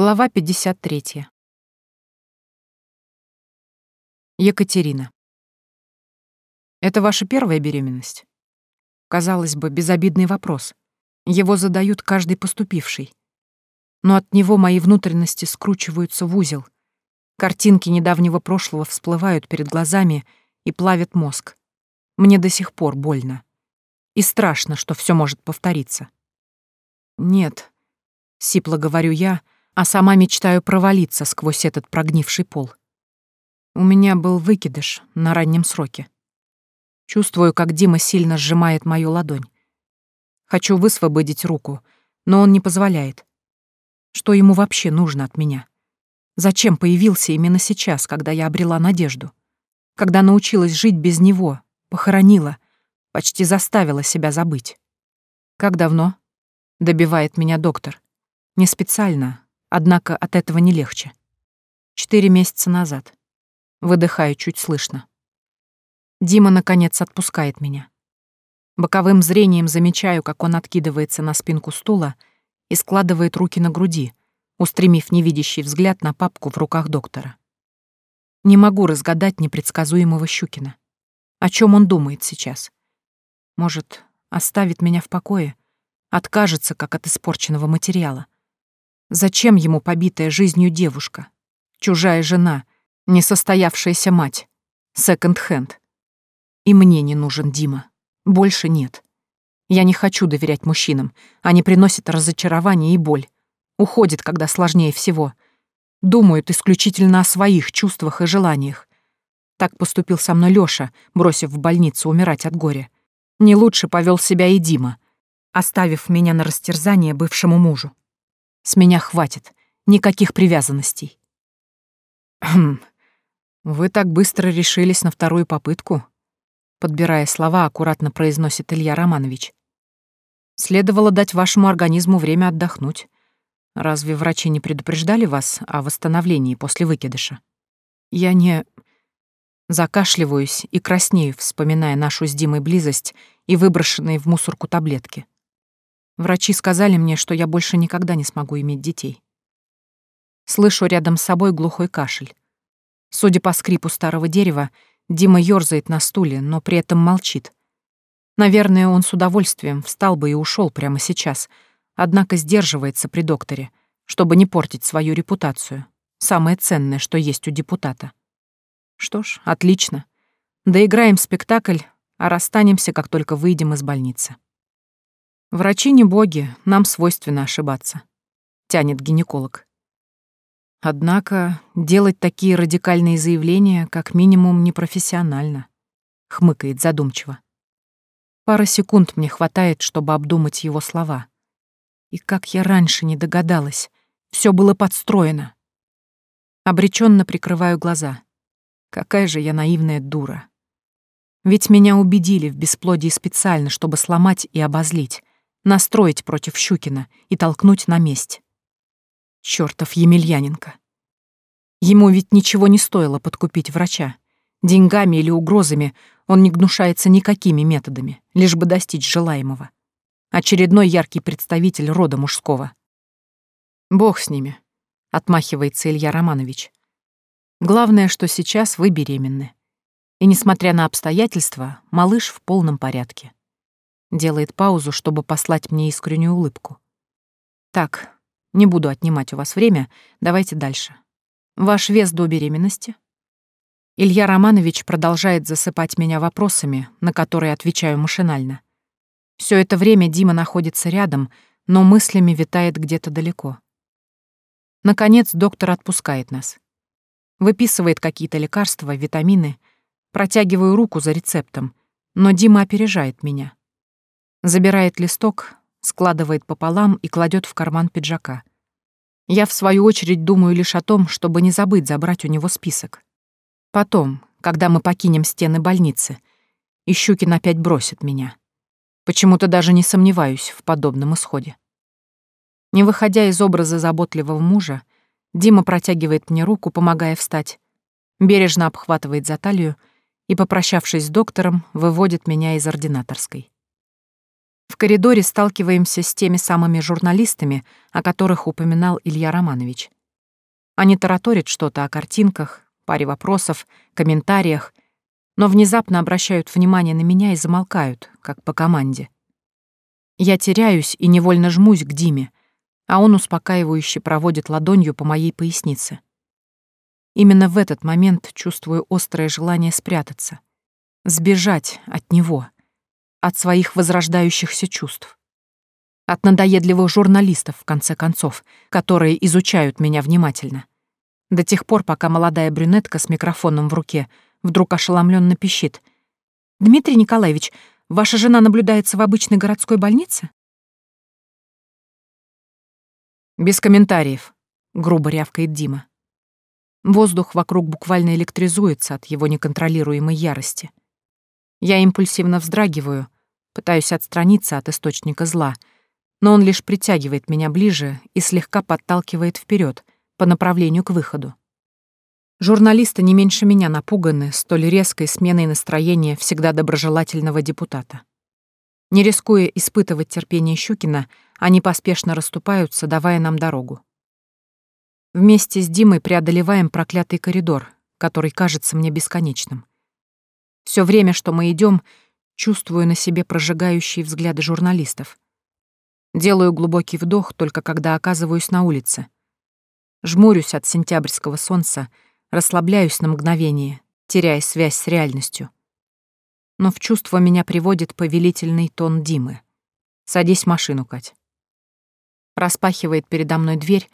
Глава 53. Екатерина. Это ваша первая беременность? Казалось бы, безобидный вопрос. Его задают каждый поступивший. Но от него мои внутренности скручиваются в узел. Картинки недавнего прошлого всплывают перед глазами и плавят мозг. Мне до сих пор больно. И страшно, что все может повториться. Нет, сипло говорю я, — а сама мечтаю провалиться сквозь этот прогнивший пол. У меня был выкидыш на раннем сроке. Чувствую, как Дима сильно сжимает мою ладонь. Хочу высвободить руку, но он не позволяет. Что ему вообще нужно от меня? Зачем появился именно сейчас, когда я обрела надежду? Когда научилась жить без него, похоронила, почти заставила себя забыть. «Как давно?» — добивает меня доктор. Не специально, Однако от этого не легче. Четыре месяца назад. Выдыхаю чуть слышно. Дима, наконец, отпускает меня. Боковым зрением замечаю, как он откидывается на спинку стула и складывает руки на груди, устремив невидящий взгляд на папку в руках доктора. Не могу разгадать непредсказуемого Щукина. О чем он думает сейчас? Может, оставит меня в покое? Откажется, как от испорченного материала? Зачем ему побитая жизнью девушка? Чужая жена, несостоявшаяся мать, секонд-хенд. И мне не нужен Дима. Больше нет. Я не хочу доверять мужчинам. Они приносят разочарование и боль. Уходят, когда сложнее всего. Думают исключительно о своих чувствах и желаниях. Так поступил со мной Лёша, бросив в больницу умирать от горя. Не лучше повел себя и Дима, оставив меня на растерзание бывшему мужу. С меня хватит. Никаких привязанностей. Хм. Вы так быстро решились на вторую попытку? Подбирая слова, аккуратно произносит Илья Романович. Следовало дать вашему организму время отдохнуть. Разве врачи не предупреждали вас о восстановлении после выкидыша? Я не... Закашливаюсь и краснею, вспоминая нашу с Димой близость и выброшенные в мусорку таблетки. Врачи сказали мне, что я больше никогда не смогу иметь детей. Слышу рядом с собой глухой кашель. Судя по скрипу старого дерева, Дима ёрзает на стуле, но при этом молчит. Наверное, он с удовольствием встал бы и ушел прямо сейчас, однако сдерживается при докторе, чтобы не портить свою репутацию. Самое ценное, что есть у депутата. Что ж, отлично. Доиграем спектакль, а расстанемся, как только выйдем из больницы. Врачи не боги, нам свойственно ошибаться, тянет гинеколог. Однако делать такие радикальные заявления как минимум непрофессионально, хмыкает задумчиво. Пара секунд мне хватает, чтобы обдумать его слова. И как я раньше не догадалась, все было подстроено. Обреченно прикрываю глаза. Какая же я наивная дура. Ведь меня убедили в бесплодии специально, чтобы сломать и обозлить настроить против Щукина и толкнуть на месть. Чёртов Емельяненко. Ему ведь ничего не стоило подкупить врача. Деньгами или угрозами он не гнушается никакими методами, лишь бы достичь желаемого. Очередной яркий представитель рода мужского. «Бог с ними», — отмахивается Илья Романович. «Главное, что сейчас вы беременны. И, несмотря на обстоятельства, малыш в полном порядке. Делает паузу, чтобы послать мне искреннюю улыбку. Так, не буду отнимать у вас время, давайте дальше. Ваш вес до беременности? Илья Романович продолжает засыпать меня вопросами, на которые отвечаю машинально. Все это время Дима находится рядом, но мыслями витает где-то далеко. Наконец доктор отпускает нас. Выписывает какие-то лекарства, витамины. Протягиваю руку за рецептом, но Дима опережает меня. Забирает листок, складывает пополам и кладет в карман пиджака. Я, в свою очередь, думаю лишь о том, чтобы не забыть забрать у него список. Потом, когда мы покинем стены больницы, и Щукин опять бросит меня. Почему-то даже не сомневаюсь в подобном исходе. Не выходя из образа заботливого мужа, Дима протягивает мне руку, помогая встать, бережно обхватывает за талию и, попрощавшись с доктором, выводит меня из ординаторской. В коридоре сталкиваемся с теми самыми журналистами, о которых упоминал Илья Романович. Они тараторят что-то о картинках, паре вопросов, комментариях, но внезапно обращают внимание на меня и замолкают, как по команде. Я теряюсь и невольно жмусь к Диме, а он успокаивающе проводит ладонью по моей пояснице. Именно в этот момент чувствую острое желание спрятаться, сбежать от него, от своих возрождающихся чувств, от надоедливых журналистов, в конце концов, которые изучают меня внимательно. До тех пор, пока молодая брюнетка с микрофоном в руке вдруг ошеломленно пищит. «Дмитрий Николаевич, Ваша жена наблюдается в обычной городской больнице? Без комментариев, грубо рявкает Дима. Воздух вокруг буквально электризуется от его неконтролируемой ярости. Я импульсивно вздрагиваю, пытаюсь отстраниться от источника зла, но он лишь притягивает меня ближе и слегка подталкивает вперед по направлению к выходу. Журналисты не меньше меня напуганы столь резкой сменой настроения всегда доброжелательного депутата. Не рискуя испытывать терпение Щукина, они поспешно расступаются, давая нам дорогу. Вместе с Димой преодолеваем проклятый коридор, который кажется мне бесконечным. Все время, что мы идем, чувствую на себе прожигающие взгляды журналистов. Делаю глубокий вдох только когда оказываюсь на улице. Жмурюсь от сентябрьского солнца — Расслабляюсь на мгновение, теряя связь с реальностью. Но в чувство меня приводит повелительный тон Димы. «Садись в машину, Кать». Распахивает передо мной дверь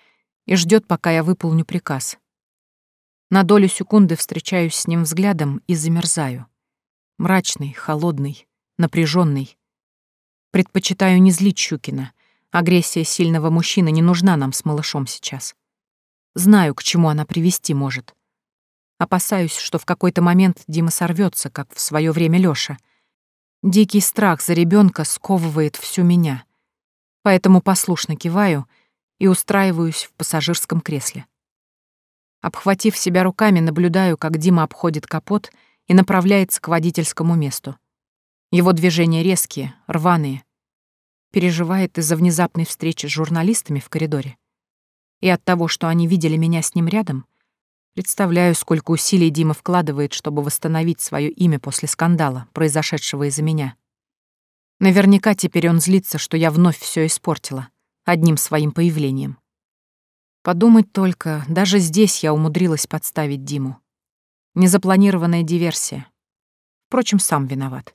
и ждет, пока я выполню приказ. На долю секунды встречаюсь с ним взглядом и замерзаю. Мрачный, холодный, напряженный. Предпочитаю не злить Щукина. Агрессия сильного мужчины не нужна нам с малышом сейчас. Знаю, к чему она привести может. Опасаюсь, что в какой-то момент Дима сорвется, как в свое время Лёша. Дикий страх за ребенка сковывает всю меня. Поэтому послушно киваю и устраиваюсь в пассажирском кресле. Обхватив себя руками, наблюдаю, как Дима обходит капот и направляется к водительскому месту. Его движения резкие, рваные. Переживает из-за внезапной встречи с журналистами в коридоре. И от того, что они видели меня с ним рядом, Представляю, сколько усилий Дима вкладывает, чтобы восстановить свое имя после скандала, произошедшего из-за меня. Наверняка теперь он злится, что я вновь все испортила, одним своим появлением. Подумать только, даже здесь я умудрилась подставить Диму. Незапланированная диверсия. Впрочем, сам виноват.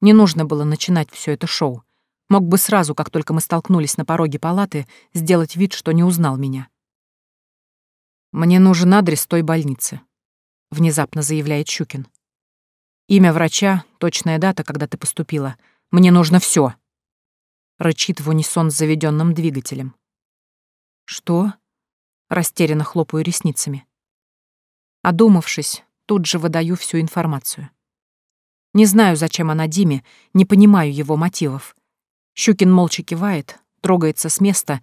Не нужно было начинать все это шоу. Мог бы сразу, как только мы столкнулись на пороге палаты, сделать вид, что не узнал меня. «Мне нужен адрес той больницы», — внезапно заявляет Щукин. «Имя врача, точная дата, когда ты поступила. Мне нужно все. Рычит в унисон с заведенным двигателем. «Что?» — растерянно хлопаю ресницами. Одумавшись, тут же выдаю всю информацию. Не знаю, зачем она Диме, не понимаю его мотивов. Щукин молча кивает, трогается с места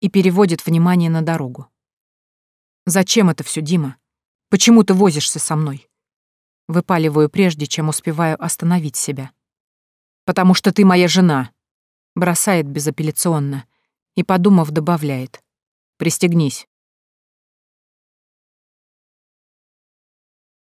и переводит внимание на дорогу. «Зачем это все, Дима? Почему ты возишься со мной?» Выпаливаю прежде, чем успеваю остановить себя. «Потому что ты моя жена», — бросает безапелляционно и, подумав, добавляет. «Пристегнись».